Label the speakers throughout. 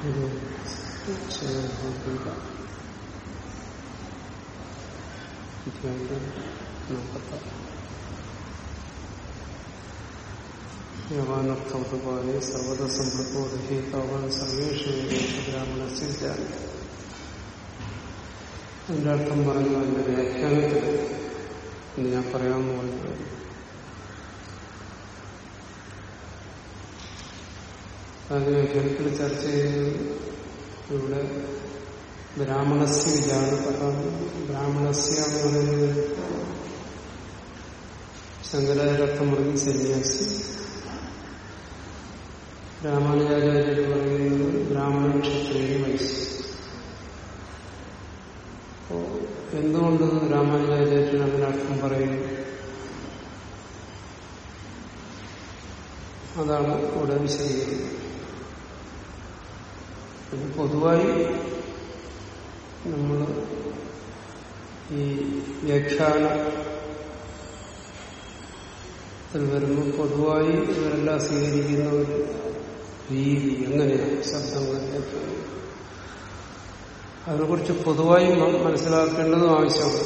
Speaker 1: ഒരു യവാനർത്ഥൗതുപാലെ സർവത സമ്പൃത്തോദഹേതാവാൻ സർവേഷു ബ്രാഹ്മണസ്യ ജാതി അതിന്റെ അർത്ഥം പറഞ്ഞു അതിന്റെ വ്യാഖ്യാനത്തിൽ ഞാൻ പറയാമെന്ന് പറഞ്ഞു അതിന്റെ വ്യാഖ്യാനത്തിൽ ചർച്ച ചെയ്യുന്നത് ഇവിടെ ബ്രാഹ്മണസ്യ വിചാരപ്പെട്ട ബ്രാഹ്മണസ്യ എന്ന് പറയുന്നത് ശങ്കരാചാര്യർത്ഥം പറഞ്ഞു സന്യാസി രാമാനുജാചാര്യർ പറയുന്നത് ബ്രാഹ്മണ ക്ഷത്രിയ വയസ്സ്. അപ്പോ എന്തുകൊണ്ട് രാമാനുജാചാര്യൻ അങ്ങനെ അർത്ഥം പറയുന്നു അതാണ് ഇവിടെ വിശദീകരിക്കുന്നത്. പിന്നെ പൊതുവായി നമ്മൾ ഈ വ്യാഖ്യാനത്തിൽ വരുമ്പോൾ പൊതുവായി ഇവരെല്ലാം സ്വീകരിക്കുന്ന ഒരു രീതി എങ്ങനെയാണ് ശബ്ദങ്ങൾ അതിനെക്കുറിച്ച് പൊതുവായി മനസ്സിലാക്കേണ്ടതും ആവശ്യമാണ്.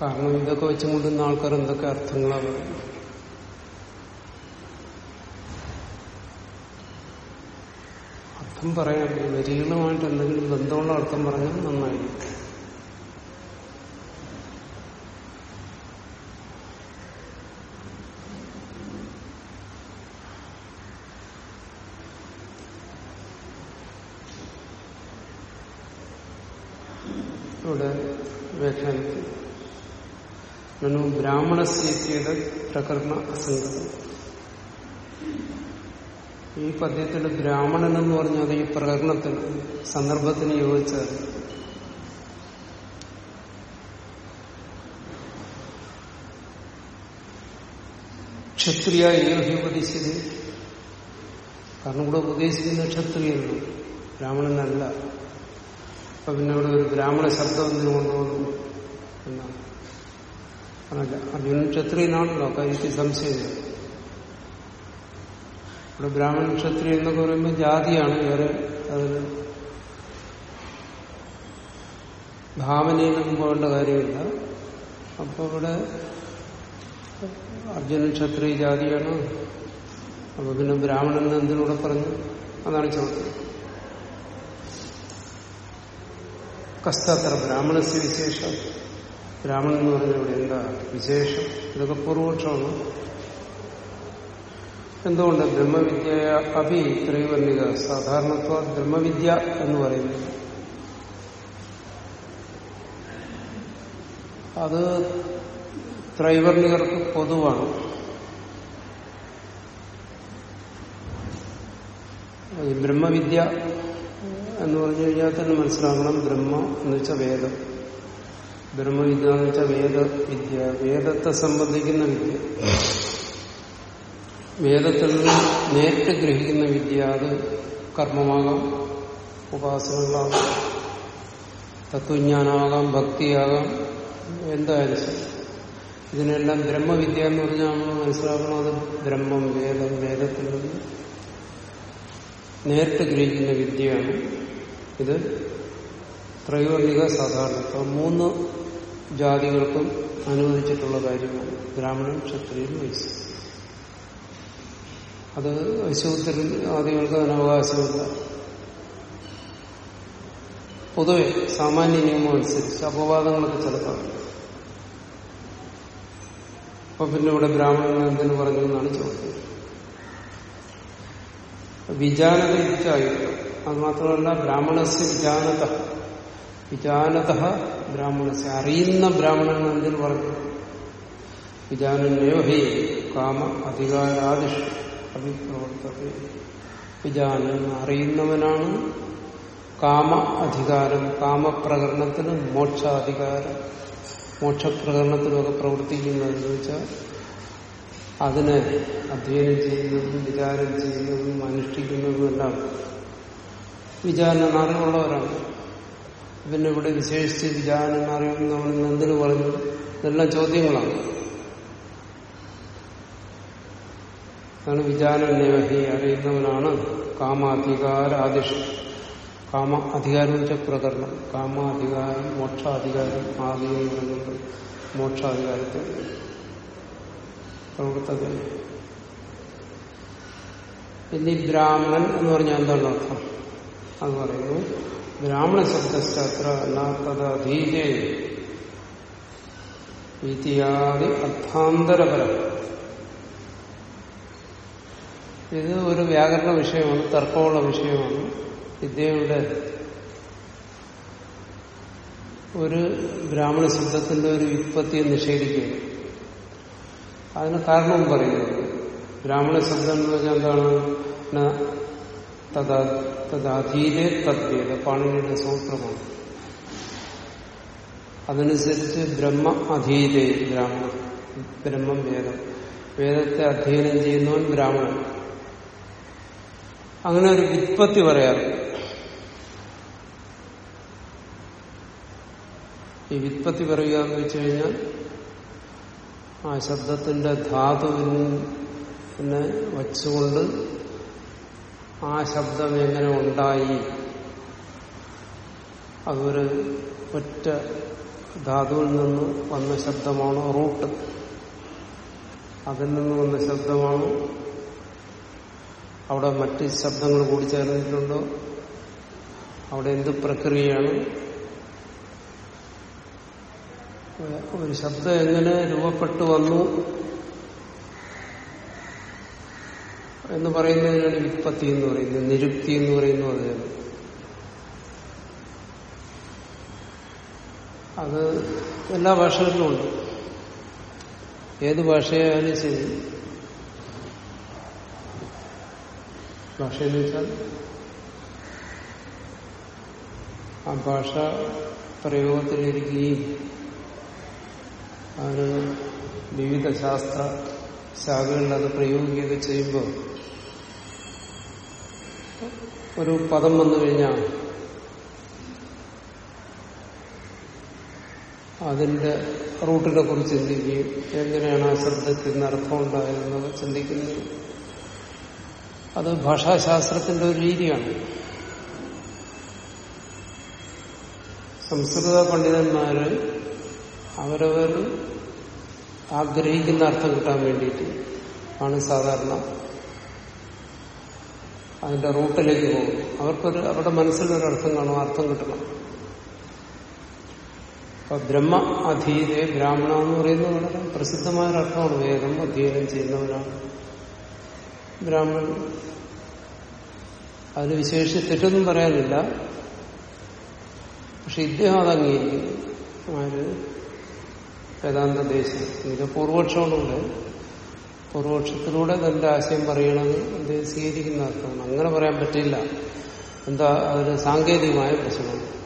Speaker 1: കാരണം ഇതൊക്കെ വെച്ചുകൊണ്ടിരുന്ന ആൾക്കാർ എന്തൊക്കെ അർത്ഥങ്ങളാണ് പറയുന്നത്? അർത്ഥം പറയാൻ വരികളുമായിട്ട് എന്തെങ്കിലും ബന്ധമുള്ള അർത്ഥം പറഞ്ഞാൽ നന്നായിരിക്കും. ഇവിടെ വ്യാഖ്യാനത്തിൽ നനു ബ്രാഹ്മണസ്യത പ്രകരണ അസംഗതം ഈ പദ്യത്തിൽ ബ്രാഹ്മണൻ എന്ന് പറഞ്ഞാൽ ഈ പ്രകടനത്തിൽ സന്ദർഭത്തിന് യോജിച്ചത്. ക്ഷത്രിയ ഏഹി ഉപദേശിച്ചത്? കാരണം ഇവിടെ ഉപദേശിക്കുന്ന ക്ഷത്രിയാണ് ബ്രാഹ്മണനല്ല. അപ്പൊ പിന്നെ ഇവിടെ ഒരു ബ്രാഹ്മണ ശബ്ദം എന്തിനു കൊണ്ടുപോകുന്നു എന്നാണ്. അർജുനൻ ക്ഷത്രിയനാണല്ലോ കാര്യത്തിൽ സംശയമില്ല. ഇവിടെ ബ്രാഹ്മണ ക്ഷത്രിയ എന്നൊക്കെ പറയുമ്പോൾ ജാതിയാണ് വേറെ അതിന് ഭാവനയിലൊന്നും പോകേണ്ട കാര്യമില്ല. അപ്പൊ ഇവിടെ അർജുനൻ ക്ഷത്രിയ ജാതിയാണ്. അപ്പൊ പിന്നെ ബ്രാഹ്മണൻ എന്തിനൂടെ പറഞ്ഞു? അതാണ് ചോദ്യം. കസ്താത്ര ബ്രാഹ്മണസ് വിശേഷം. ബ്രാഹ്മണൻ എന്ന് പറഞ്ഞ ഇവിടെ എന്താ വിശേഷം? ഇതൊക്കെ പൂർവപക്ഷമാണ്. എന്തുകൊണ്ട് ബ്രഹ്മവിദ്യ അഭി ത്രൈവർണിക സാധാരണത്വ ബ്രഹ്മവിദ്യ എന്ന് പറയുന്നത് അത് ത്രൈവർണികർക്ക് പൊതുവാണ്. ഈ ബ്രഹ്മവിദ്യ എന്ന് പറഞ്ഞു കഴിഞ്ഞാൽ തന്നെ മനസ്സിലാക്കണം. ബ്രഹ്മ എന്ന് വെച്ചാൽ വേദം. ബ്രഹ്മവിദ്യ എന്ന് വെച്ചാൽ വേദവിദ്യ. വേദത്തെ സംബന്ധിക്കുന്ന വിദ്യ വേദത്തിൽ നിന്ന് നേരിട്ട് ഗ്രഹിക്കുന്ന വിദ്യ അത് കർമ്മമാകാം ഉപാസനകളാകാം തത്വജ്ഞാനമാകാം ഭക്തിയാകാം എന്തായാലും ശരി. ഇതിനെല്ലാം ബ്രഹ്മവിദ്യ എന്ന് പറഞ്ഞാൽ നമ്മൾ മനസ്സിലാക്കണം അത് ബ്രഹ്മം വേദം വേദത്തിൽ നിന്ന് നേരിട്ട് ഗ്രഹിക്കുന്ന വിദ്യയാണ് ഇത്. ത്രൈവർണിക സാധാരണത്വം മൂന്ന് ജാതികൾക്കും അനുവദിച്ചിട്ടുള്ള കാര്യമാണ്. ബ്രാഹ്മണൻ ക്ഷത്രിയൻ വൈശ്യ അത് ശൂദ്രൻ ആദികൾക്ക് അതിന് അവകാശമില്ല പൊതുവെ സാമാന്യ നിയമം അനുസരിച്ച് അപവാദങ്ങളൊക്കെ ചിലപ്പോൾ. അപ്പൊ പിന്നെ ഇവിടെ ബ്രാഹ്മണൻ എന്തിനു പറഞ്ഞു എന്നാണ് ചോദ്യം. വിജാനത ഇച്ചായിരുന്നു അത് മാത്രമല്ല ബ്രാഹ്മണസ് വിജാനത. വിജാനത ബ്രാഹ്മണസ്. അറിയുന്ന ബ്രാഹ്മണൻ എന്തിനു പറഞ്ഞു? വിജാനേവഹി കാമ അധികാരാദിഷ് അഭിപ്രവർത്തത വിജാനൻ അറിയുന്നവനാണ് കാമ അധികാരം. കാമപ്രകരണത്തിന് മോക്ഷാധികാരം. മോക്ഷപ്രകരണത്തിലൊക്കെ പ്രവർത്തിക്കുന്നതെന്ന് വെച്ചാൽ അതിനെ അധ്യയനം ചെയ്യുന്നതും വിചാരം ചെയ്യുന്നതും അനുഷ്ഠിക്കുന്നതുമെല്ലാം വിചാരണ അറിവുള്ളവരാണ്. പിന്നെ ഇവിടെ വിശേഷിച്ച് വിചാരണ അറിയുന്നവൻ എന്തിനു പറഞ്ഞു? ഇതെല്ലാം ചോദ്യങ്ങളാണ്. അതാണ് വിചാരണ്യഹി അറിയുന്നവനാണ് കാമാധികാരാദിഷ് കാമ അധികാരം വെച്ച പ്രകരണം. കാമാധികാരം മോക്ഷാധികാരം ആദി മോക്ഷാധികാരത്തെ പ്രവർത്തകൻ. ഇനി ബ്രാഹ്മണൻ എന്ന് പറഞ്ഞാൽ എന്താണ് അർത്ഥം? അത് പറയുന്നു ബ്രാഹ്മണ ശബ്ദശാസ്ത്ര അധീജേ ഇത്യാദി അർത്ഥാന്തരപരം. ഇത് ഒരു വ്യാകരണ വിഷയമാണ് തർക്കമുള്ള വിഷയമാണ്. വിദ്യയുടെ ഒരു ബ്രാഹ്മണ ശബ്ദത്തിന്റെ ഒരു വ്യുത്പത്തിയെ നിഷേധിക്കുകയാണ് അതിന് കാരണവും പറയുന്നത് ബ്രാഹ്മണ ശബ്ദം എന്ന് പറഞ്ഞാൽ എന്താണ്? തദാധീരെ തദ്വേദ പാണിനിയുടെ സൂത്രമാണ്. അതനുസരിച്ച് ബ്രഹ്മ അധീരെ ബ്രാഹ്മണൻ ബ്രഹ്മം വേദം. വേദത്തെ അധ്യയനം ചെയ്യുന്നവൻ ബ്രാഹ്മണൻ. അങ്ങനെ ഒരു വിത്പത്തി പറയാറ് ഈ വിത്പത്തി പറയുക എന്ന് വെച്ച് കഴിഞ്ഞാൽ ആ ശബ്ദത്തിന്റെ ധാതുവിനെ വച്ചുകൊണ്ട് ആ ശബ്ദം എങ്ങനെ ഉണ്ടായി? അതൊരു ഒറ്റ ധാതുവിൽ നിന്ന് വന്ന ശബ്ദമാണോ റൂട്ട്? അതിൽ നിന്ന് വന്ന ശബ്ദമാണോ അവിടെ മറ്റ് ശബ്ദങ്ങൾ കൂടി ചേർന്നിട്ടുണ്ടോ? അവിടെ എന്ത് പ്രക്രിയയാണ്? ഒരു ശബ്ദം എങ്ങനെ രൂപപ്പെട്ടു വന്നു? എന്ന് പറയുന്നതിനാണ് വിത്പത്തി എന്ന് പറയുന്നത്. നിരുക്തി എന്ന് പറയുന്നു അതാണ് അത് എല്ലാ ഭാഷകളിലും ഉണ്ട്. ഏത് ഭാഷയായാലും ശരി. ഭാഷയെന്ന് വെച്ചാൽ ആ ഭാഷ പ്രയോഗത്തിലിരിക്കുകയും അത് വിവിധ ശാസ്ത്ര ശാഖകളിൽ അത് പ്രയോഗിക്കുകയൊക്കെ ചെയ്യുമ്പോൾ ഒരു പദം വന്നു കഴിഞ്ഞാൽ അതിന്റെ റൂട്ടിനെ കുറിച്ച് ചിന്തിക്കുകയും എങ്ങനെയാണ് ആ ശബ്ദത്തിന് അർത്ഥം ഉണ്ടായതെന്നൊക്കെ ചിന്തിക്കുന്നത്. അത് ഭാഷാശാസ്ത്രത്തിന്റെ ഒരു രീതിയാണ്. സംസ്കൃത പണ്ഡിതന്മാര് അവരവർ ആഗ്രഹിക്കുന്ന അർത്ഥം കിട്ടാൻ വേണ്ടിയിട്ട് ആണ് സാധാരണ അതിന്റെ റൂട്ടിലേക്ക് പോകും അവർക്കൊരു അവരുടെ മനസ്സിലൊരർത്ഥം കാണും അർത്ഥം കിട്ടണം. അപ്പൊ ബ്രഹ്മ അധീരെ ബ്രാഹ്മണ എന്ന് പറയുന്നത് വളരെ പ്രസിദ്ധമായ അർത്ഥമാണ് വേദം അധ്യയനം ചെയ്യുന്നവരാണ്. ബ്രാഹ്മണൻ അതിന് വിശേഷിച്ച് തെറ്റൊന്നും പറയാനില്ല. പക്ഷെ ഇദ്ദേഹം അത് അംഗീകരിക്കുന്നു ആര് വേദാന്ത ദേശം ഇത് പൂർവക്ഷോടുകൂടെ പൂർവക്ഷത്തിലൂടെ തന്റെ ആശയം പറയണമെന്ന് അദ്ദേഹം സ്വീകരിക്കുന്ന അർത്ഥമാണ്. അങ്ങനെ പറയാൻ പറ്റില്ല. എന്താ അതൊരു സാങ്കേതികമായ പ്രശ്നമാണ്.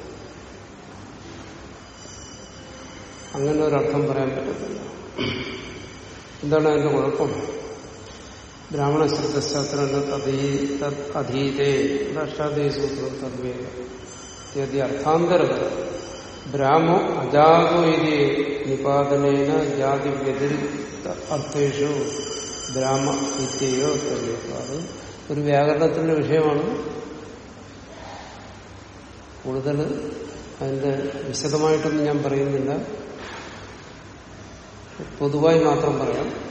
Speaker 1: അങ്ങനെ ഒരർത്ഥം പറയാൻ പറ്റത്തില്ല. എന്താണ് അതിന്റെ കുഴപ്പം? ബ്രാഹ്മണ ശബ്ദശാസ്ത്രം അധീതേ അഷ്ടാദേ സൂത്രം തദ്വേദ അർത്ഥാന്തരം ബ്രാഹ്മോ ഇതി നിപാതനേന ജാതി വ്യതിരിക്ത അർത്ഥേഷു ബ്രാഹ്മ വിദ്യയോ അത് ഒരു വ്യാകരണത്തിന്റെ വിഷയമാണ്. കൂടുതൽ അതിന്റെ വിശദമായിട്ടൊന്നും ഞാൻ പറയുന്നില്ല. പൊതുവായി മാത്രം പറയാം.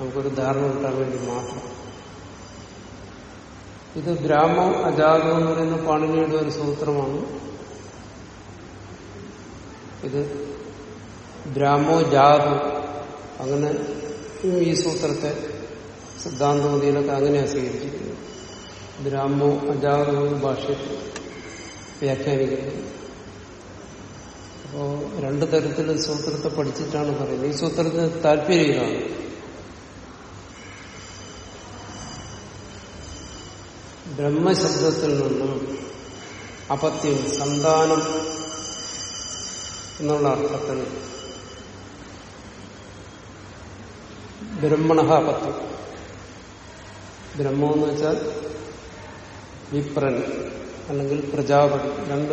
Speaker 1: നമുക്കൊരു ധാരണ കിട്ടാൻ വേണ്ടി മാത്രം. ഇത് ഗ്രാമം അജാതം എന്ന് പറയുന്ന പാണിനിയുടെ ഒരു സൂത്രമാണ്. ഇത് ഗ്രാമോ ജാതു അങ്ങനെ ഈ സൂത്രത്തെ സിദ്ധാന്തമതിയിലൊക്കെ അങ്ങനെയാണ് സ്വീകരിച്ചിരിക്കുന്നത്. ബ്രാഹ്മോ അജാതോ ഭാഷ്യത്തിൽ വ്യാഖ്യാനിക്കുന്നത്. അപ്പോ രണ്ടു തരത്തിൽ സൂത്രത്തെ പഠിച്ചിട്ടാണ് പറയുന്നത്. ഈ സൂത്രത്തിന് താല്പര്യം ബ്രഹ്മശബ്ദത്തിൽ നിന്നും അപത്യം സന്താനം എന്നുള്ള അർത്ഥത്തിൽ ബ്രഹ്മണ അപത്യം. ബ്രഹ്മം എന്ന് വെച്ചാൽ വിപ്രൻ അല്ലെങ്കിൽ പ്രജാപതി രണ്ട്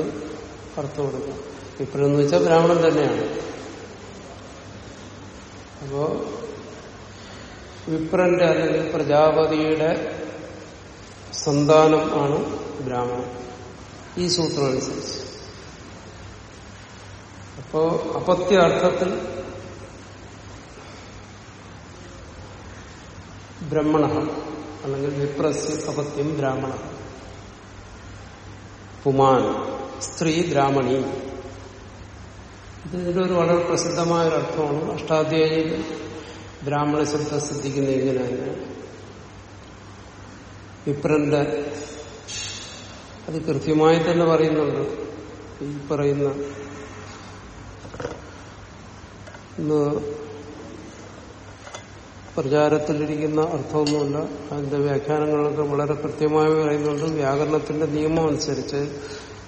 Speaker 1: അർത്ഥം കൊടുക്കും വിപ്രൻ എന്ന് വെച്ചാൽ ബ്രാഹ്മണൻ തന്നെയാണ്. അപ്പോ വിപ്രന്റെ അല്ലെങ്കിൽ പ്രജാപതിയുടെ സന്താനം ആണ് ബ്രാഹ്മണൻ. ഈ സൂത്രം അനുസരിച്ച് അപ്പോ അപത്യ അർത്ഥത്തിൽ ബ്രഹ്മണ അല്ലെങ്കിൽ വിപ്രസ്യ അപത്യം ബ്രാഹ്മണ. പുമാൻ സ്ത്രീ ബ്രാഹ്മണി. ഇത് ഒരു വളരെ പ്രസിദ്ധമായ ഒരു അർത്ഥമാണ് അഷ്ടാധ്യായിൽ ബ്രാഹ്മണ ശബ്ദം ശ്രദ്ധിക്കുന്ന ഇങ്ങനെ തന്നെ വിപ്രന്റെ അത് കൃത്യമായി തന്നെ പറയുന്നുണ്ട്. ഈ പറയുന്ന. പ്രചാരത്തിലിരിക്കുന്ന അർത്ഥമൊന്നുമില്ല. അതിന്റെ വ്യാഖ്യാനങ്ങളൊക്കെ വളരെ കൃത്യമായി പറയുന്നുണ്ട്. വ്യാകരണത്തിന്റെ നിയമം അനുസരിച്ച്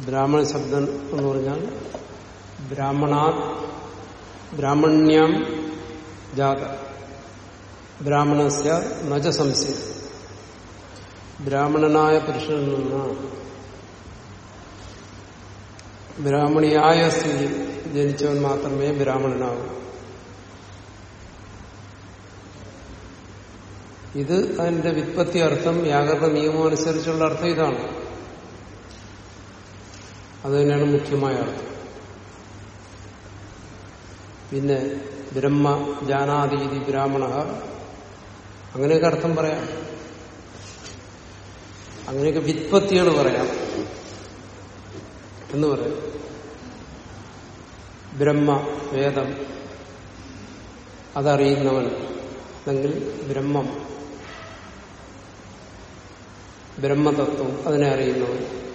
Speaker 1: ബ്രാഹ്മണ ശബ്ദം എന്ന് പറഞ്ഞാൽ ബ്രാഹ്മണാ ബ്രാഹ്മണ്യം ജാത. ബ്രാഹ്മണസ്യ നജ സംശയം ബ്രാഹ്മണനായ പുരുഷനിൽ നിന്ന് ബ്രാഹ്മണിയായ സ്ത്രീ ജനിച്ചവൻ മാത്രമേ ബ്രാഹ്മണനാകൂ ഇത് അതിന്റെ വിത്പത്തി അർത്ഥം വ്യാകരണ നിയമം അനുസരിച്ചുള്ള അർത്ഥം ഇതാണ്. അത് തന്നെയാണ് മുഖ്യമായ അർത്ഥം. പിന്നെ ബ്രഹ്മ ജാനാതീതി ബ്രാഹ്മണ അങ്ങനെയൊക്കെ അർത്ഥം പറയാം. അങ്ങനെയൊക്കെ വിത്പത്തികൾ പറയാം. എന്ന് പറയാം. ബ്രഹ്മ വേദം അതറിയുന്നവൻ അല്ലെങ്കിൽ ബ്രഹ്മം. ബ്രഹ്മതത്വം അതിനെ അറിയുന്നവൻ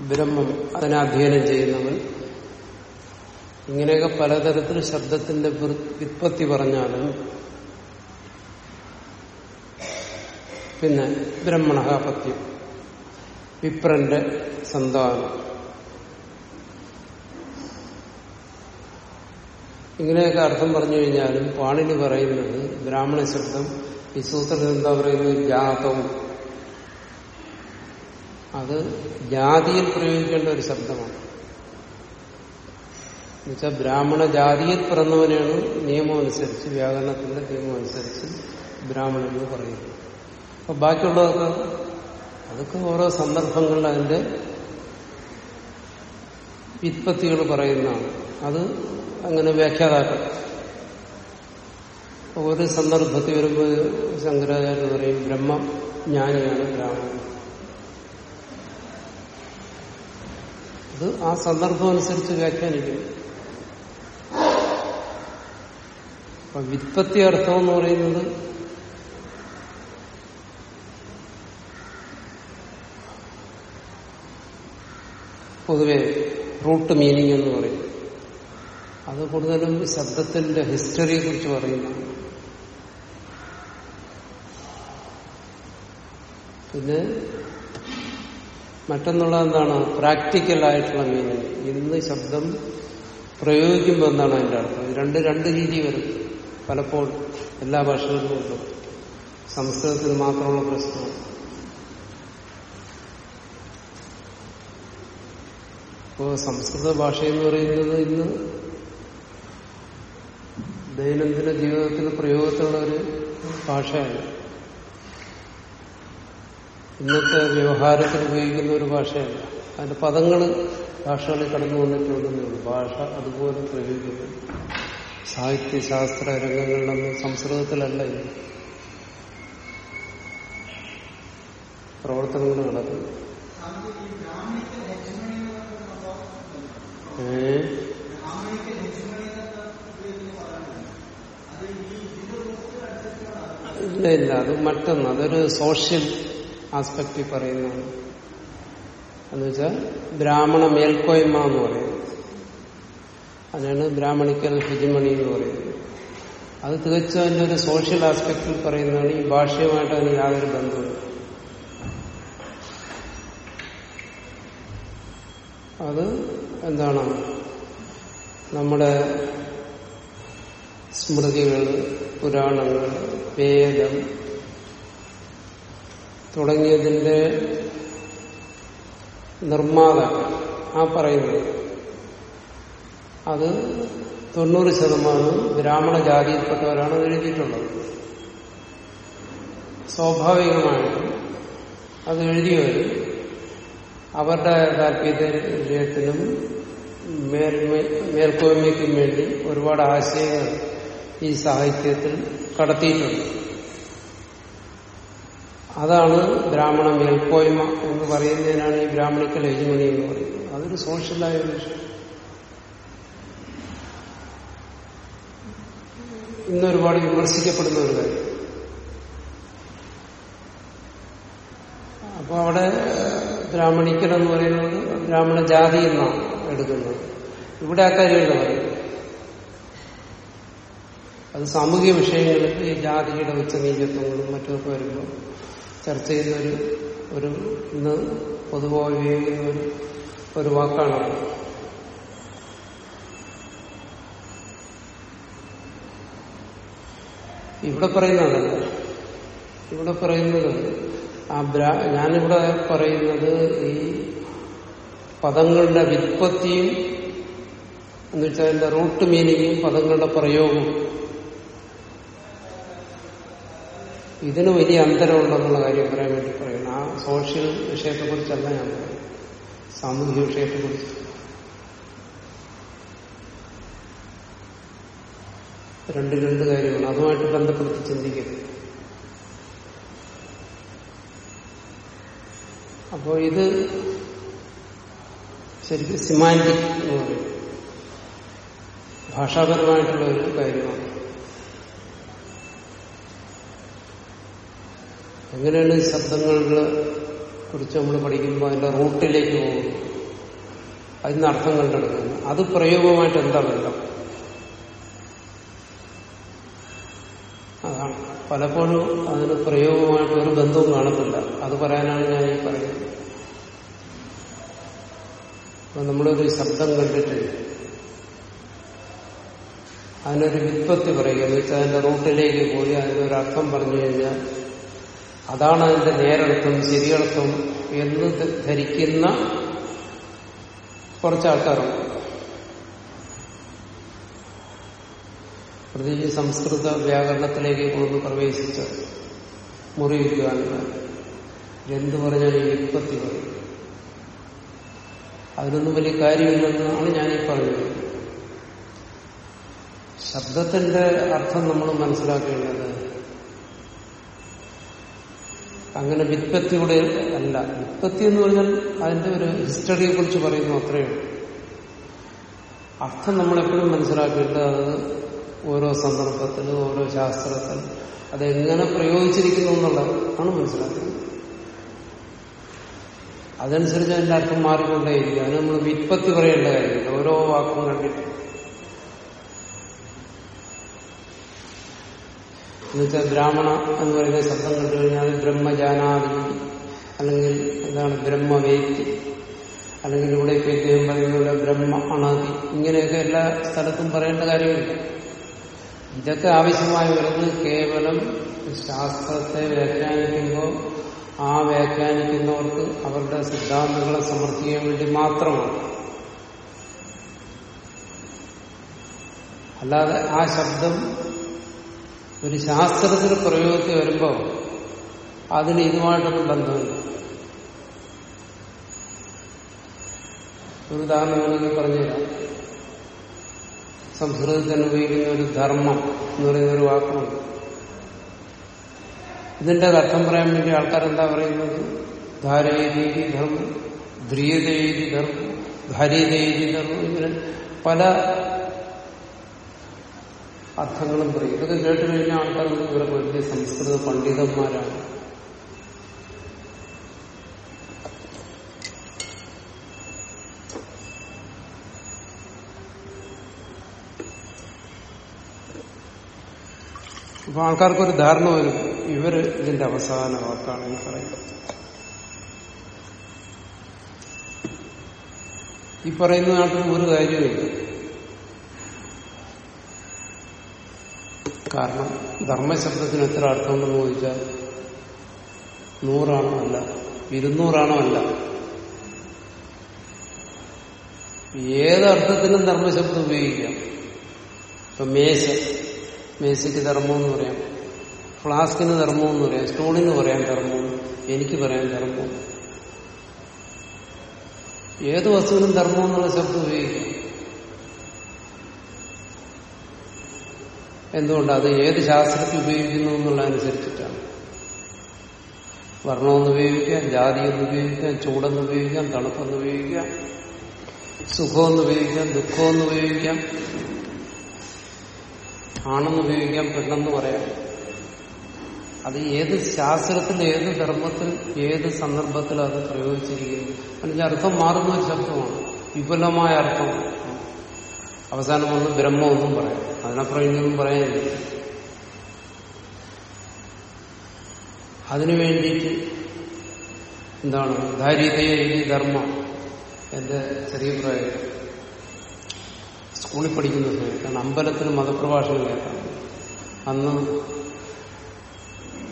Speaker 1: ബ്രഹ്മം അതിനെ അധ്യയനം ചെയ്യുന്നവൻ ഇങ്ങനെയൊക്കെ പലതരത്തിൽ ശബ്ദത്തിന്റെ വിത്പത്തി പറഞ്ഞാലും പിന്നെ ബ്രഹ്മണഹാപത്യം വിപ്രന്റെ സന്താനം. ഇങ്ങനെയൊക്കെ അർത്ഥം പറഞ്ഞു കഴിഞ്ഞാലും പാണിനി പറയുന്നത് ബ്രാഹ്മണ ശബ്ദം ഈ സൂത്രത്തിൽ എന്താ പറയുന്നത്? ജാതവും. അത് ജാതിയിൽ പ്രയോഗിക്കേണ്ട ഒരു ശബ്ദമാണ്. എന്നുവെച്ചാൽ ബ്രാഹ്മണ ജാതിയിൽ പിറന്നവനെയാണ് നിയമം അനുസരിച്ച് വ്യാകരണത്തിന്റെ നിയമം അനുസരിച്ച് ബ്രാഹ്മണൻ എന്ന് പറയുന്നത്. അപ്പൊ ബാക്കിയുള്ളതൊക്കെ അതൊക്കെ ഓരോ സന്ദർഭങ്ങളിൽ അതിന്റെ വിത്പത്തികൾ പറയുന്നതാണ്. അത് അങ്ങനെ വ്യാഖ്യാതാക്കൾ ഒരു സന്ദർഭത്തിൽ വരുമ്പോൾ ശങ്കരാചാര്യ പറയും ബ്രഹ്മജ്ഞാനിയാണ് ബ്രാഹ്മണൻ. അത് ആ സന്ദർഭം അനുസരിച്ച് വ്യാഖ്യാനിക്കും അപ്പൊ വിത്പത്തി അർത്ഥം എന്ന് പറയുന്നത് പൊതുവെ റൂട്ട് മീനിങ് എന്ന് പറയും. അത് കൂടുതലും ശബ്ദത്തിന്റെ ഹിസ്റ്ററിയെ കുറിച്ച് പറയുന്നു. പിന്നെ മറ്റൊന്നുള്ള എന്താണ്? പ്രാക്ടിക്കൽ ആയിട്ടുള്ള മീനിങ് ഇന്ന് ശബ്ദം പ്രയോഗിക്കുമ്പോൾ എന്താണ് അതിന്റെ അർത്ഥം? രണ്ട് രണ്ട് രീതി വരും. പലപ്പോഴും എല്ലാ ഭാഷകളിലും ഉണ്ട്. സംസ്കൃതത്തിൽ മാത്രമുള്ള പ്രശ്നമാണ് ഇപ്പോ സംസ്കൃത ഭാഷ എന്ന് പറയുന്നത് ഇന്ന് ദൈനംദിന ജീവിതത്തിന് പ്രയോഗത്തിലുള്ള ഒരു ഭാഷയാണ്. ഇന്നത്തെ വ്യവഹാരത്തിൽ ഉപയോഗിക്കുന്ന ഒരു ഭാഷയല്ല. അതിന്റെ പദങ്ങൾ ഭാഷകളിൽ കടന്നു വന്നിട്ടുണ്ടെന്നേ ഉള്ളൂ ഭാഷ അതുപോലെ പ്രയോഗിക്കുന്നു. സാഹിത്യശാസ്ത്ര രംഗങ്ങളിലൊന്നും സംസ്കൃതത്തിലല്ല ഇത്. പ്രവർത്തനങ്ങൾ നടക്കുന്നു. ഇല്ല അത് മറ്റൊന്ന്. അതൊരു സോഷ്യൽ ആസ്പെക്റ്റിൽ പറയുന്നതാണ്. എന്നുവെച്ചാൽ ബ്രാഹ്മണ മേൽക്കോയ്മ എന്ന് പറയുന്നത്. അതിനാണ് ബ്രാഹ്മണിക്കൽ ഹിജിമണി എന്ന് പറയുന്നത്. അത് തികച്ചും അതിന്റെ ഒരു സോഷ്യൽ ആസ്പെക്റ്റിൽ പറയുന്നതാണ്. ഈ ഭാഷയുമായിട്ട് അതിന് യാതൊരു ബന്ധവും അത് എന്താണ്? നമ്മുടെ സ്മൃതികൾ പുരാണങ്ങൾ വേദം തുടങ്ങിയതിന്റെ നിർമ്മാതാക്കൾ. ആ പറയുന്നത് അത് തൊണ്ണൂറ് ശതമാനം ബ്രാഹ്മണ ജാതിയിൽപ്പെട്ടവരാണ് എഴുതിയിട്ടുള്ളത്. സ്വാഭാവികമായിട്ടും അത് എഴുതിയവർ അവരുടെ താല്പര്യത്തിനും മേൽക്കോയ്മയ്ക്കും വേണ്ടി ഒരുപാട് ആശയങ്ങൾ ഈ സാഹിത്യത്തിൽ കടത്തിയിട്ടുണ്ട്. അതാണ് ബ്രാഹ്മണ മേൽക്കോയ്മ എന്ന് പറയുന്നതിനാണ് ഈ ബ്രാഹ്മണിക്കൽ യജമനി എന്ന് പറയുന്നത്. അതൊരു സോഷ്യലായ ഒരു വിഷയം. ഇന്നൊരുപാട് വിമർശിക്കപ്പെടുന്ന ഒരു കാര്യം. അപ്പൊ അവിടെ ബ്രാഹ്മണിക്കൽ എന്ന് പറയുന്നത് ബ്രാഹ്മണ ജാതി എന്നാണ്. എടുക്കുന്നത്. ഇവിടെ ആ കാര്യമല്ല പറയുന്നത് അത് സാമൂഹിക വിഷയങ്ങളിൽ ഈ ജാതിയുടെ ഉച്ചനീചത്വങ്ങളും മറ്റുമൊക്കെ വരുമ്പോൾ ചർച്ച ചെയ്യുന്ന ഒരു ഒരു ഇന്ന് പൊതുവായി ഉപയോഗിക്കുന്ന ഒരു ഒരു വാക്കാണ് ഇവിടെ പറയുന്നതല്ല ഇവിടെ പറയുന്നത് ആ ഞാനിവിടെ പറയുന്നത് ഈ പദങ്ങളുടെ വിത്പത്തിയും എന്നുവെച്ചാൽ അതിന്റെ റൂട്ട് മീനിങ്ങും പദങ്ങളുടെ പ്രയോഗവും. ഇതിന് വലിയ അന്തരമുണ്ടെന്നുള്ള കാര്യം പറയാൻ വേണ്ടി പറയുന്നു. ആ സോഷ്യൽ വിഷയത്തെക്കുറിച്ചല്ല ഞാൻ പറയുന്നത്. സാമൂഹിക വിഷയത്തെക്കുറിച്ച്. രണ്ട് രണ്ട് കാര്യമാണ് അതുമായിട്ട് ബന്ധപ്പെടുത്തി ചിന്തിക്കരുത്. അപ്പോ ഇത് ശരിക്കും സിമാന്റിക് എന്ന് പറയും ഭാഷാപരമായിട്ടുള്ള ഒരു കാര്യമാണ്. എങ്ങനെയാണ് ഈ ശബ്ദങ്ങളെ കുറിച്ച് നമ്മൾ പഠിക്കുമ്പോൾ അതിന്റെ റൂട്ടിലേക്ക് പോകുന്നു അതിന് അർത്ഥം കണ്ടെടുക്കുന്നു. അത് പ്രയോഗമായിട്ട് എന്താ ബന്ധം അതാണ്. പലപ്പോഴും അതിന് പ്രയോഗമായിട്ട് ഒരു ബന്ധവും കാണത്തില്ല അത് പറയാനാണ് ഞാൻ ഈ പറയുന്നത്. നമ്മളൊരു ശബ്ദം കണ്ടിട്ട് അതിനൊരു വിത്പത്തി പറയുക എന്ന് വെച്ചാൽ അതിന്റെ റൂട്ടിലേക്ക് പോയി അതിനൊരു അർത്ഥം പറഞ്ഞു കഴിഞ്ഞാൽ അതാണ് അതിന്റെ നേരർത്ഥം ശരിയർത്ഥം എന്ന് ധരിക്കുന്ന കുറച്ച് ആൾക്കാരുണ്ട് പ്രത്യേകിച്ച് സംസ്കൃത വ്യാകരണത്തിലേക്ക് കൊണ്ട് പ്രവേശിച്ച മുറിവിക്കുവാനുള്ള എന്ത് പറഞ്ഞാലും വിത്പത്തി പറയും. അതിനൊന്നും വലിയ കാര്യമില്ലെന്നാണ് ഞാനീ പറഞ്ഞത്. ശബ്ദത്തിന്റെ അർത്ഥം നമ്മൾ മനസ്സിലാക്കേണ്ടത് അങ്ങനെ വിത്പത്തിയുടെ അല്ല. വിത്പത്തി എന്ന് പറഞ്ഞാൽ അതിന്റെ ഒരു ഹിസ്റ്ററിയെ കുറിച്ച് പറയുന്നു അത്രയേ അർത്ഥം നമ്മളെപ്പോഴും മനസ്സിലാക്കേണ്ടത് അത് ഓരോ സന്ദർഭത്തിലും ഓരോ ശാസ്ത്രത്തിൽ അതെങ്ങനെ പ്രയോഗിച്ചിരിക്കുന്നു എന്നുള്ളത് ആണ് മനസ്സിലാക്കുന്നത് അതനുസരിച്ച് അതിന്റെ അർത്ഥം മാറിക്കൊണ്ടേയിരിക്കും. അതിന് നമ്മൾ വിത്പത്തി പറയേണ്ട കാര്യമില്ല ഓരോ വാക്കും കണ്ടിട്ട്. എന്നുവെച്ചാൽ ബ്രാഹ്മണ എന്ന് പറയുന്ന ശബ്ദം കണ്ടു കഴിഞ്ഞാൽ ബ്രഹ്മജാനാദി അല്ലെങ്കിൽ എന്താണ് ബ്രഹ്മവേത്തി അല്ലെങ്കിൽ ഇവിടെ ഇപ്പൊ ഇദ്ദേഹം പറയുന്നത് ബ്രഹ്മ അണാദി ഇങ്ങനെയൊക്കെ എല്ലാ സ്ഥലത്തും പറയേണ്ട കാര്യമില്ല. ഇതൊക്കെ ആവശ്യമായി വരുന്നത് കേവലം ശാസ്ത്രത്തെ വ്യാഖ്യാനിക്കുമ്പോൾ ആ വ്യാഖ്യാനിക്കുന്നവർക്ക് അവരുടെ സിദ്ധാന്തങ്ങളെ സമർത്ഥിക്കാൻ വേണ്ടി മാത്രമാണ്. അല്ലാതെ ആ ശബ്ദം ഒരു ശാസ്ത്രത്തിൽ പ്രയോഗത്തിൽ വരുമ്പോൾ അതിന് ഇതുമായിട്ടൊന്നും ബന്ധമില്ല. ഒരു ഉദാഹരണം വേണമെങ്കിൽ പറഞ്ഞുതരാം. സംസ്കൃതത്തിന് ഉപയോഗിക്കുന്ന ഒരു ധർമ്മം എന്ന് പറയുന്ന ഒരു വാക്കുണ്ട്. ഇതിന്റെ അർത്ഥം പറയാൻ വേണ്ടി ആൾക്കാർ എന്താ പറയുന്നത്? ധാരയേരീതി ധർമ്മം ധ്രിയതേരി ധർമ്മം ധാര്യതേരി ധർമ്മം ഇങ്ങനെ പല അർത്ഥങ്ങളും പറയും. ഇതൊക്കെ കേട്ട് കഴിഞ്ഞാൽ ആൾക്കാർ ഇവരെ വലിയ സംസ്കൃത പണ്ഡിതന്മാരാണ്. അപ്പൊ ആൾക്കാർക്കൊരു ധാരണ വരും. ഇവർ ഇതിന്റെ അവസാന വാക്കാണ് ഈ പറയുന്നത്. ഈ പറയുന്ന നാട്ടിൽ ഒരു കാര്യമില്ല കാരണം ധർമ്മശബ്ദത്തിന് എത്ര അർത്ഥമുണ്ടെന്ന് ചോദിച്ചാൽ നൂറാണോ അല്ല ഇരുന്നൂറാണോ അല്ല. ഏതർത്ഥത്തിനും ധർമ്മശബ്ദം ഉപയോഗിക്കാം. ഇപ്പൊ മേശ മേശയ്ക്ക് ധർമ്മം എന്ന് പറയാം. ഫ്ലാസ്കിന് ധർമ്മം എന്ന് പറയാം സ്റ്റോണിന് പറയാൻ ധർമ്മം എനിക്ക് പറയാൻ ധർമ്മം. ഏത് വസ്തുവിനും ധർമ്മം എന്നുള്ള ശബ്ദം ഉപയോഗിക്കാം. എന്തുകൊണ്ട്? അത് ഏത് ശാസ്ത്രത്തിൽ ഉപയോഗിക്കുന്നു എന്നുള്ളതനുസരിച്ചിട്ടാണ് വർണമെന്ന് ഉപയോഗിക്കാം ജാതി എന്ന് ഉപയോഗിക്കാം ചൂടെന്ന് ഉപയോഗിക്കാം തണുപ്പെന്ന് ഉപയോഗിക്കാം സുഖമെന്ന് ഉപയോഗിക്കാം ദുഃഖമെന്ന് ഉപയോഗിക്കാം ആണെന്ന് ഉപയോഗിക്കാം പെണ്ണെന്ന് പറയാം. അത് ഏത് ശാസ്ത്രത്തിൽ ഏത് ധർമ്മത്തിൽ ഏത് സന്ദർഭത്തിൽ അത് പ്രയോഗിച്ചിരിക്കുന്നു. അതിന്റെ അർത്ഥം മാറുന്ന ഒരു ശബ്ദമാണ്. വിപുലമായ അർത്ഥം. അവസാനം ഒന്ന് ബ്രഹ്മമൊന്നും പറയാം. അതിനപ്പുറം ഇനിയൊന്നും പറയാനില്ല. അതിനു വേണ്ടിയിട്ട് എന്താണ്? ധാരിതയെ ഈ ധർമ്മം. എന്റെ ചെറിയ പ്രായം. സ്കൂളിൽ പഠിക്കുന്ന സമയത്താണ് അമ്പലത്തിൽ മതപ്രഭാഷണം കേൾക്കാം. അന്ന്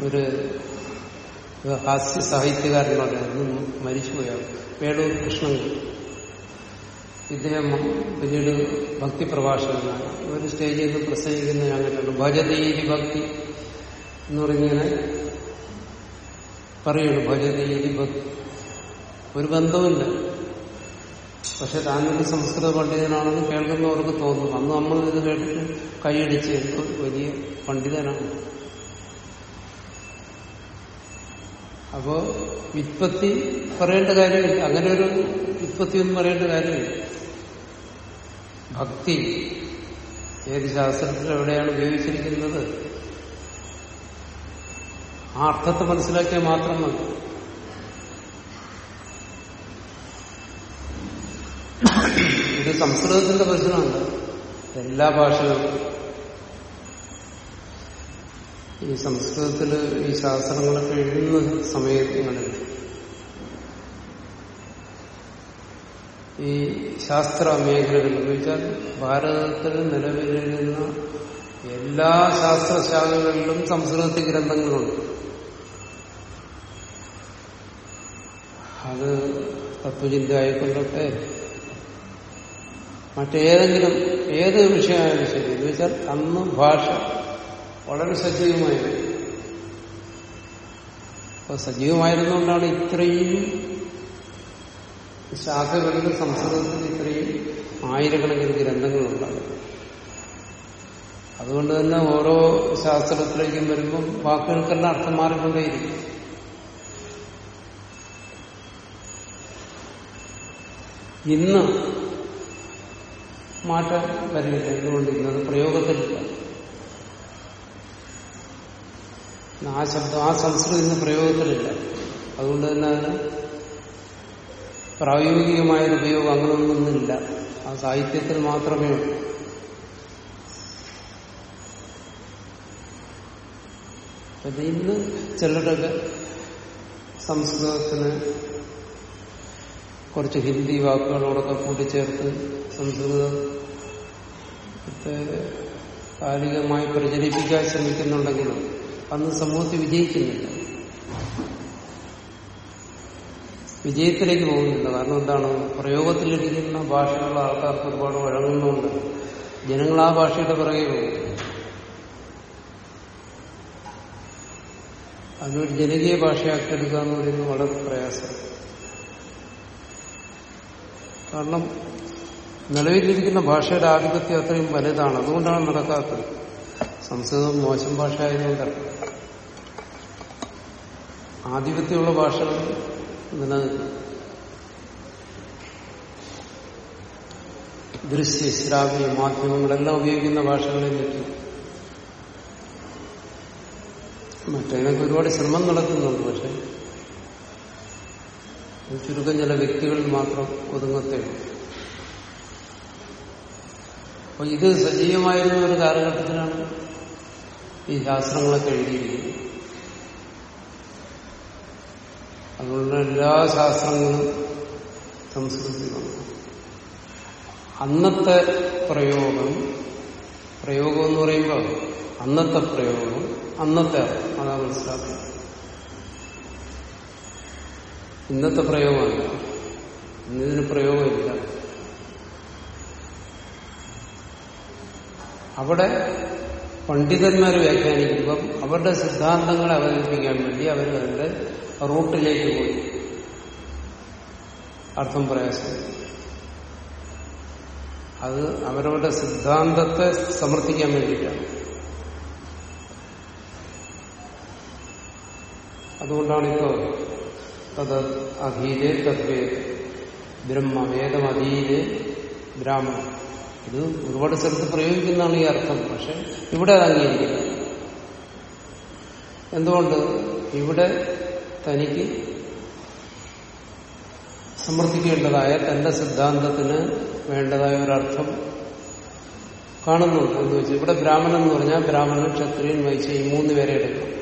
Speaker 1: ഒരു ഹാസ്യ സാഹിത്യകാരനോട് മരിച്ചുപോയാണ്. വേളൂർ കൃഷ്ണൻ ഇദ്ദേഹം പിന്നീട് ഭക്തി പ്രഭാഷകനാണ് ഒരു സ്റ്റേജിൽ നിന്ന് പ്രസംഗിക്കുന്ന ഞാൻ കണ്ടിട്ടുണ്ട് ഭജതീരി ഭക്തി എന്ന് പറഞ്ഞിങ്ങനെ പറയുന്നു. ഭജതീരി ഭക്തി. ഒരു ബന്ധവുമില്ല. പക്ഷെ താനൊരു സംസ്കൃത പണ്ഡിതനാണെന്ന് കേൾക്കുന്നവർക്ക് തോന്നും. അന്ന് നമ്മൾ ഇത് കേട്ടിട്ട് കൈയടിച്ച് വലിയ പണ്ഡിതനാണ്. അപ്പോ വിത്പത്തി പറയേണ്ട കാര്യമില്ല. അങ്ങനെ ഒരു വിത്പത്തി ഒന്നും പറയേണ്ട കാര്യമില്ല. ഭക്തി ഏത് ശാസ്ത്രത്തിൽ എവിടെയാണ് ഉപയോഗിച്ചിരിക്കുന്നത്? ആ അർത്ഥത്തെ മനസ്സിലാക്കിയാൽ മാത്രം മതി. ഇത് സംസ്കൃതത്തിന്റെ പ്രശ്നമല്ല. എല്ലാ ഭാഷകളും ഈ സംസ്കൃതത്തിൽ ഈ ശാസ്ത്രങ്ങളൊക്കെ എഴുതുന്ന സമയങ്ങളിൽ ഈ ശാസ്ത്ര മേഖലകളിൽ എന്ന് ഭാരതത്തിൽ നിലവിലിരുന്ന എല്ലാ ശാസ്ത്രശാഖകളിലും സംസ്കൃതത്തിൽ ഗ്രന്ഥങ്ങളുണ്ട്. അത് തത്വചിന്ത ആയിക്കൊണ്ടൊക്കെ മറ്റേതെങ്കിലും ഏത് വിഷയമായാലും ശരി. എന്ന് വെച്ചാൽ അന്ന് ഭാഷ വളരെ സജീവമായിരുന്നു. അപ്പൊ സജീവമായിരുന്നുകൊണ്ടാണ് ഇത്രയും ശാഖകളിൽ സംസ്കൃതത്തിൽ ഇത്രയും ആയിരക്കണക്കിന് ഗ്രന്ഥങ്ങളുണ്ടാകും അതുകൊണ്ട് തന്നെ ഓരോ ശാസ്ത്രത്തിലേക്കും വരുമ്പം വാക്കുകൾക്കെല്ലാം അർത്ഥം മാറിക്കൊണ്ടേയിരിക്കും. ഇന്ന് മാറ്റം വരില്ല. എന്തുകൊണ്ട്? ഇന്നത് പ്രയോഗത്തിലില്ല. ആ ശബ്ദം ആ സംസ്കൃതി ഇന്ന് പ്രയോഗത്തിലില്ല. അതുകൊണ്ട് തന്നെ അതിന് പ്രായോഗികമായൊരു ഉപയോഗം അങ്ങനെയൊന്നുമില്ല. ആ സാഹിത്യത്തിൽ മാത്രമേ ഉള്ളൂ. അത് ഇന്ന് ചിലരൊക്കെ സംസ്കൃതത്തിന് കുറച്ച് ഹിന്ദി വാക്കുകളോടൊക്കെ കൂട്ടിച്ചേർത്ത് സംസ്കൃതത്തെ കാലികമായി പ്രചരിപ്പിക്കാൻ ശ്രമിക്കുന്നുണ്ടെങ്കിലും അന്ന് സമൂഹത്തിൽ വിജയിക്കുന്നില്ല. വിജയത്തിലേക്ക് പോകുന്നില്ല. കാരണം എന്താണ്? പ്രയോഗത്തിലിരിക്കുന്ന ഭാഷകളുള്ള ആൾക്കാർക്ക് ഒരുപാട് വഴങ്ങുന്നുണ്ട്. ജനങ്ങൾ ആ ഭാഷയുടെ പിറകെ പോകും. അതിനൊരു ജനകീയ ഭാഷയാക്കിയെടുക്കുക എന്ന് പറയുന്നത് വളരെ പ്രയാസം. കാരണം നിലവിലിരിക്കുന്ന ഭാഷയുടെ ആധിപത്യം അത്രയും വലുതാണ്. അതുകൊണ്ടാണ് നടക്കാത്തത്. സംസ്കൃതം മോശം ഭാഷ ആയതുകൊണ്ടല്ല ആധിപത്യമുള്ള ഭാഷകൾ നിലനിൽക്കും ദൃശ്യ ശ്രാവ്യ മാധ്യമങ്ങളെല്ലാം ഉപയോഗിക്കുന്ന ഭാഷകളെ പറ്റി മറ്റതിനൊക്കെ ഒരുപാട് ശ്രമം നടക്കുന്നുണ്ട്. പക്ഷെ ചുരുക്കം ചില വ്യക്തികളിൽ മാത്രം ഒതുങ്ങത്തേ അപ്പൊ ഇത് സജീവമായിരുന്ന ഒരു കാലഘട്ടത്തിലാണ് ഈ ശാസ്ത്രങ്ങളൊക്കെ എഴുതിയിരിക്കുന്നു. അതുകൊണ്ട് എല്ലാ ശാസ്ത്രങ്ങളും സംസ്കൃതത്തിലാണ് അന്നത്തെ പ്രയോഗം പ്രയോഗം എന്ന് പറയുമ്പോൾ അന്നത്തെ പ്രയോഗം അന്നത്തെ അതാ മനസ്സിലാക്കുക ഇന്നത്തെ പ്രയോഗമല്ല ഇന്നതിന് പ്രയോഗമില്ല. അവിടെ പണ്ഡിതന്മാർ വ്യാഖ്യാനിക്കുമ്പം അവരുടെ സിദ്ധാന്തങ്ങളെ അവതരിപ്പിക്കാൻ വേണ്ടി അവർ അവരുടെ റൂട്ടിലേക്ക് പോയി. അർത്ഥം ശ്രമിക്കും അത് അവരവരുടെ സിദ്ധാന്തത്തെ സമർത്ഥിക്കാൻ വേണ്ടിയിട്ടാണ്. അതുകൊണ്ടാണ് അതുകൊണ്ടാണിപ്പോ തത് അധീരെ തദ്വേ ബ്രഹ്മ വേദം അധീരെ ബ്രാഹ്മണം. ഇത് ഒരുപാട് സ്ഥലത്ത് പ്രയോഗിക്കുന്നതാണ് ഈ അർത്ഥം. പക്ഷെ ഇവിടെ അത് അംഗീകരിക്കില്ല എന്തുകൊണ്ട്? ഇവിടെ തനിക്ക് സമർത്ഥിക്കേണ്ടതായ തന്റെ സിദ്ധാന്തത്തിന് വേണ്ടതായ ഒരർത്ഥം കാണുന്നുണ്ട് എന്ന് വെച്ചാൽ ഇവിടെ ബ്രാഹ്മണൻ എന്ന് പറഞ്ഞാൽ ബ്രാഹ്മണൻ ക്ഷത്രിയൻ വൈശ്യ ഈ മൂന്ന് പേരെ എടുക്കും.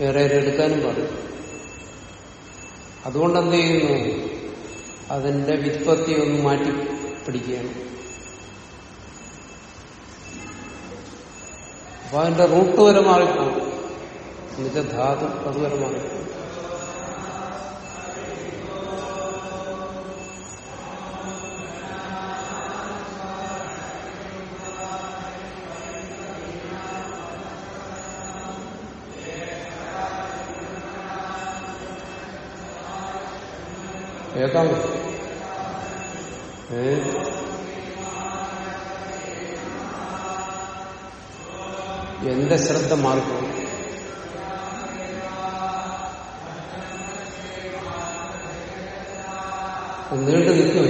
Speaker 1: വേറെ എടുക്കാനും പാടില്ല. അതുകൊണ്ട് എന്ത് ചെയ്യുന്നു? അതിന്റെ വിത്പത്തി ഒന്ന് മാറ്റി പിടിക്കുകയാണ് അപ്പൊ അതിന്റെ റൂട്ട് വരെ മാറിപ്പോകും. എന്നുവെച്ചാൽ ധാതു അതുവരെ മാറിപ്പോകും കേൾക്കാം എന്റെ ശ്രദ്ധ മാറിപ്പോകും നീണ്ടു നിൽക്കും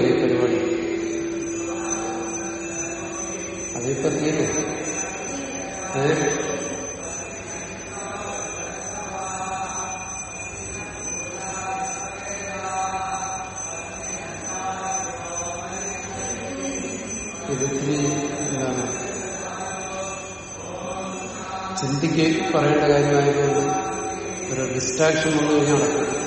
Speaker 1: ചിന്തിക്ക് പറയേണ്ട കാര്യമായതുകൊണ്ട് ഒരു ഡിസ്ട്രാക്ഷൻ വന്നു കഴിഞ്ഞാൽ നടക്കും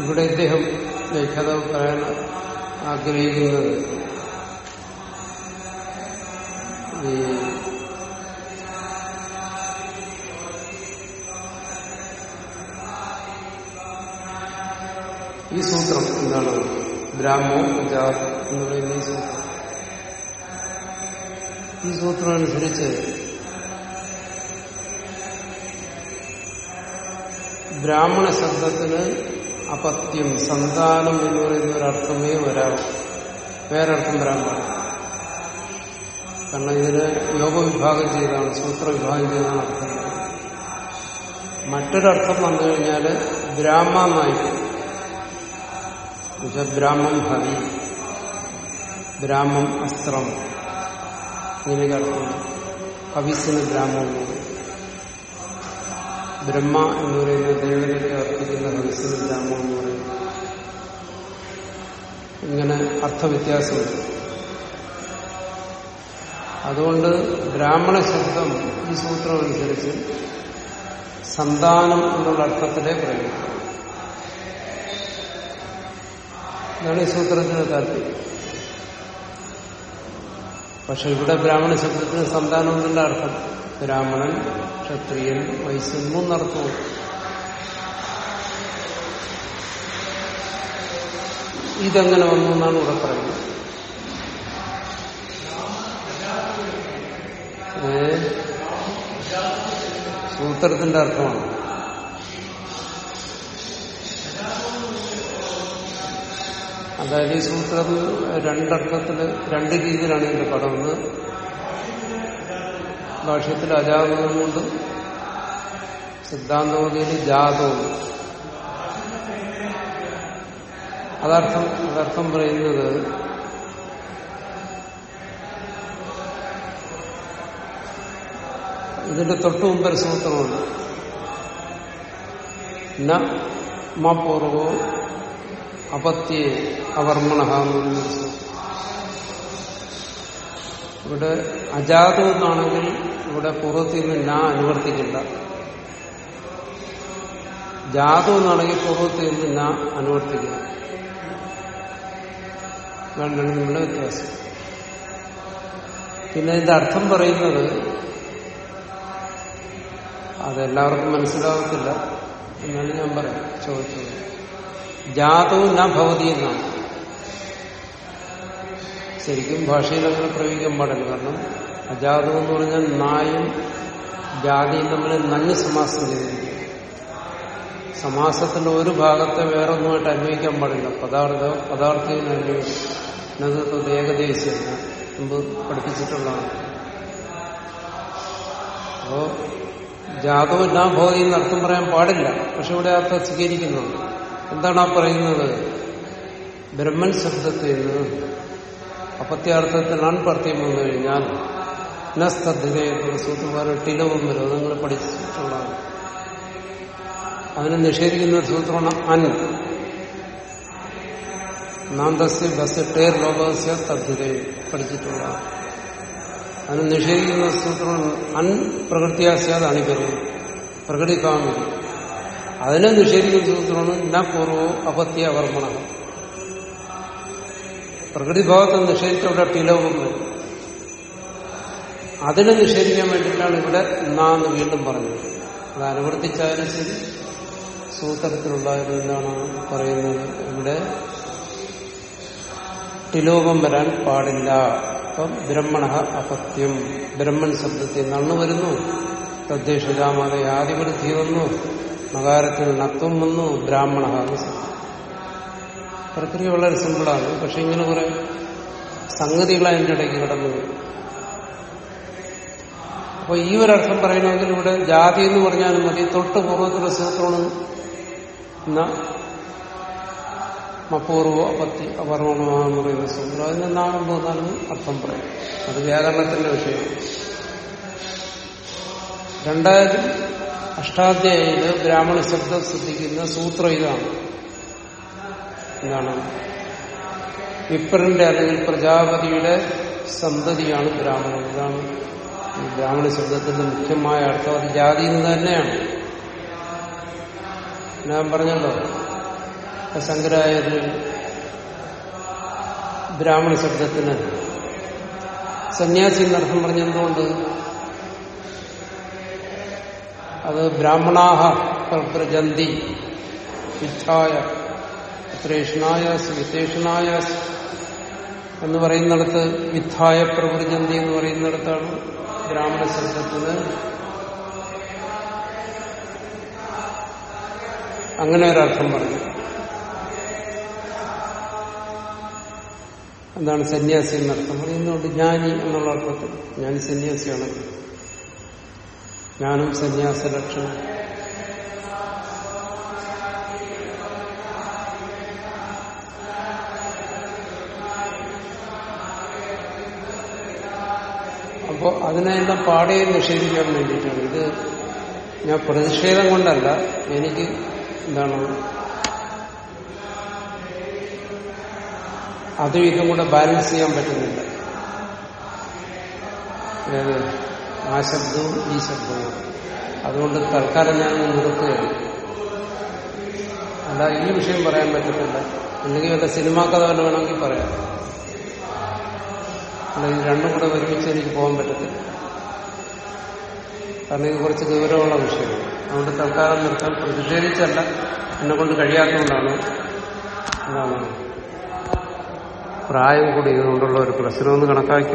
Speaker 1: ഇവിടെ ഇദ്ദേഹം ലേഖത പറയാൻ ആഗ്രഹിക്കുന്നത് ഈ ഈ സൂത്രം എന്താണ്? ബ്രാഹ്മോ ജാത് എന്ന് പറയുന്ന ഈ സൂത്രം. ഈ സൂത്രം അനുസരിച്ച് ബ്രാഹ്മണ ശബ്ദത്തിന് അപത്യം സന്താനം എന്ന് പറയുന്ന ഒരർത്ഥമേ വരാവൂ. വേറൊരർത്ഥം വരാൻ പാടില്ല. കാരണം ഇതിന് യോഗവിഭാഗം ചെയ്താണ് സൂത്രവിഭാഗം ചെയ്താണ് അർത്ഥം. മറ്റൊരർത്ഥം വന്നു കഴിഞ്ഞാൽ ബ്രാഹ്മണമായി എന്നുവെച്ചാൽ ബ്രാഹ്മം ഹവി ബ്രാഹ്മം അസ്ത്രം. ഇങ്ങനെയൊക്കെ അർത്ഥം. ഹവിസിന് ബ്രാഹ്മം എന്ന് പറയും ബ്രഹ്മ എന്ന് പറയുന്ന ദേവതയ്ക്ക് അർപ്പിക്കുന്ന ബ്രാഹ്മം എന്ന് പറയുന്നത് ഇങ്ങനെ അർത്ഥവ്യത്യാസമുണ്ട് അതുകൊണ്ട് ബ്രാഹ്മണ ശബ്ദം ഈ സൂത്രം അനുസരിച്ച് സന്താനം എന്നുള്ള അർത്ഥത്തിലേ പ്രയോഗിക്കും ഇതാണ് ഈ സൂത്രത്തിന്റെ താല്പര്യം. പക്ഷെ ഇവിടെ ബ്രാഹ്മണ ശബ്ദത്തിന് സന്താനം എന്നുള്ള അർത്ഥം ബ്രാഹ്മണൻ ക്ഷത്രിയൻ വൈശ്യൻ മൂന്നർത്ഥവും ഇതെങ്ങനെ വന്നു എന്നാണ് ഇവിടെ പറയുന്നത്. സൂത്രത്തിന്റെ അർത്ഥമാണ്. അതായത് ഈ സൂത്രം രണ്ടർത്ഥത്തിൽ രണ്ട് രീതിയിലാണ് ഇതിന്റെ പടം ഒന്ന് ഭാഷ്യത്തിൽ അജാതവുമുണ്ട് സിദ്ധാന്തമതിയിൽ ജാതവും അതർത്ഥം അതർത്ഥം പറയുന്നത് ഇതിന്റെ തൊട്ടു മുമ്പൊരു സൂത്രമുണ്ട്. ന മപൂർവോ അപത്യേ അവർമ്മണ ഇവിടെ അജാതം എന്നാണെങ്കിൽ ഇവിടെ പൂർവത്തിൽ നിന്ന് നാ അനുവർത്തിക്കില്ല. ജാതു എന്നാണെങ്കിൽ പൂർവത്തിൽ നിന്ന് നാ അനുവർത്തിക്കില്ല. രണ്ടാണ് നിങ്ങളുടെ വ്യത്യാസം. പിന്നെ ഇതിന്റെ അർത്ഥം പറയുന്നത് അതെല്ലാവർക്കും മനസ്സിലാവത്തില്ല എന്നാണ് ഞാൻ പറയാം ചോദിച്ചത്. ജാതവും ന ഭവതി എന്നാണ്. ശരിക്കും ഭാഷയിൽ അങ്ങനെ പ്രയോഗിക്കാൻ പാടില്ല കാരണം അജാതം എന്ന് പറഞ്ഞാൽ നായും ജാതിയും തമ്മിൽ നന്ദി സമാസം ചെയ്തിരിക്കും സമാസത്തിന്റെ ഒരു ഭാഗത്തെ വേറൊന്നുമായിട്ട് അന്വയിക്കാൻ പാടില്ല. പദാർത്ഥ പദാർത്ഥത്തിന് അന്വയിക്കും ഏകദേശം മുമ്പ് പഠിപ്പിച്ചിട്ടുള്ളതാണ്. അപ്പോ ജാതവും ഭോതി എന്ന് അർത്ഥം പറയാൻ പാടില്ല. പക്ഷെ ഇവിടെ അർത്ഥം സ്വീകരിക്കുന്നുണ്ട്. എന്താണ് ആ പറയുന്നത്? ബ്രഹ്മൻ ശബ്ദത്തിൽ നിന്ന് അപത്യാർത്ഥത്തിൽ പ്രത്യം വന്നു കഴിഞ്ഞാൽ നസ്തദ്ധിതയുള്ള സൂത്രമാരെ ടിലവും വരും നിങ്ങൾ പഠിച്ചിട്ടുള്ളതാണ്. അതിനെ നിഷേധിക്കുന്ന ഒരു സൂത്രമാണ് അൻ. നാന്തസ്യ ബസ് ടേർ ലോകസ്യ തദ്ധിതേ പഠിച്ചിട്ടുള്ളതാണ്. അതിന് നിഷേധിക്കുന്ന സൂത്രമാണ് അൻ. പ്രകൃതിയാസ്യാത് അണിപരും പ്രകടിപ്പാമി. അതിനെ നിഷേധിക്കുന്ന സൂത്രമാണ് ന പൂർവോ അപത്യ അവർമ്മണ. പ്രകൃതിഭാവത്തെ നിഷേധിച്ചവിടെ ടിലവും വരും അതിനെ നിഷേധിക്കാൻ വേണ്ടിയിട്ടാണ് ഇവിടെ നാന്ന് വീണ്ടും പറഞ്ഞത്. അത് അനുവർത്തിച്ചാലും ശരി സൂത്രത്തിലുള്ളവരും എന്താണ് പറയുന്നത് ഇവിടെ തിലോകം വരാൻ പാടില്ല. അപ്പം ബ്രഹ്മണ അപത്യം ബ്രഹ്മൺ ശബ്ദത്തിൽ നണ്ണു വരുന്നു തദ്ദേശിതാമത ആദിവൃദ്ധി വന്നു നഗാരത്തിൽ നത്വം വന്നു ബ്രാഹ്മണ പ്രക്രിയ വളരെ സിമ്പിളാണ്. പക്ഷെ ഇങ്ങനെ കുറെ സംഗതികൾ അതിന്റെ ഇടയ്ക്ക് കിടന്നു അപ്പൊ ഈ ഒരർത്ഥം പറയണമെങ്കിൽ ഇവിടെ ജാതി എന്ന് പറഞ്ഞാലും മതി. തൊട്ട് പൂർവത്തിലെ സൂത്രമാണ് അപൂർവ അപത്തി അപർവണമാണെന്ന് പറയുന്ന സൂത്രം അതിന് നാമം തോന്നാലും അർത്ഥം പറയും. അത് വ്യാകരണത്തിന്റെ വിഷയമാണ് രണ്ടായിരം അഷ്ടാധ്യായത് ബ്രാഹ്മണ ശബ്ദം ശ്രദ്ധിക്കുന്ന സൂത്രം ഇതാണ്. എന്താണ്? വിപ്രന്റെ അല്ലെങ്കിൽ പ്രജാപതിയുടെ സന്തതിയാണ് ബ്രാഹ്മണൻ. ബ്രാഹ്മണ ശബ്ദത്തിന്റെ മുഖ്യമായ അർത്ഥം അത് ജാതി എന്ന് തന്നെയാണ്. ഞാൻ പറഞ്ഞല്ലോ ശങ്കരായതിൽ ബ്രാഹ്മണ ശബ്ദത്തിന് സന്യാസി എന്നർത്ഥം പറഞ്ഞെന്തുകൊണ്ട്? അത് ബ്രാഹ്മണാഹ പ്രജന്തി വിദ്ധായ ശ്രേഷ്ഠനായ വിത്തേഷണായാസ് എന്ന് പറയുന്നിടത്ത് മിഥായ പ്രവൃജന്തി എന്ന് പറയുന്നിടത്താണ് ബ്രാഹ്മണ ശബ്ദത്തിന് അങ്ങനെ ഒരർത്ഥം പറഞ്ഞു. എന്താണ് സന്യാസി എന്നർത്ഥം? പറയുന്നുണ്ട് ജ്ഞാനി എന്നുള്ള അർത്ഥത്തിൽ. ഞാൻ സന്യാസിയാണ്. ജ്ഞാനം സന്യാസ ലക്ഷണം അതിനെല്ലാം പാടെ നിഷേധിക്കാൻ വേണ്ടിയിട്ടാണ്. ഇത് ഞാൻ പ്രതിഷേധം കൊണ്ടല്ല എനിക്ക് എന്താണ് അതും ഇതും കൂടെ ബാലൻസ് ചെയ്യാൻ പറ്റുന്നില്ല. അതായത് ആ ശബ്ദവും ഈ ശബ്ദവും. അതുകൊണ്ട് തൽക്കാലം ഞാൻ നിർത്തുകയാണ്. അല്ല ഈ വിഷയം പറയാൻ പറ്റത്തില്ല. അല്ലെങ്കിൽ വല്ല സിനിമാ കഥ വല്ല വേണമെങ്കിൽ പറയാം. അല്ലെങ്കിൽ രണ്ടും കൂടെ ഒരുമിച്ച് എനിക്ക് പോകാൻ പറ്റത്തില്ല. കാരണം ഇത് കുറച്ച് ഗൗരവമുള്ള വിഷയമാണ്. അതുകൊണ്ട് തൽക്കാലം നിർത്താൻ പ്രതിഷേധിച്ചല്ല. എന്നെ കൊണ്ട് കഴിയാത്തതുകൊണ്ടാണ് എന്താണ് പ്രായം കൂടി ഇതുകൊണ്ടുള്ള ഒരു പ്രശ്നമെന്ന് കണക്കാക്കി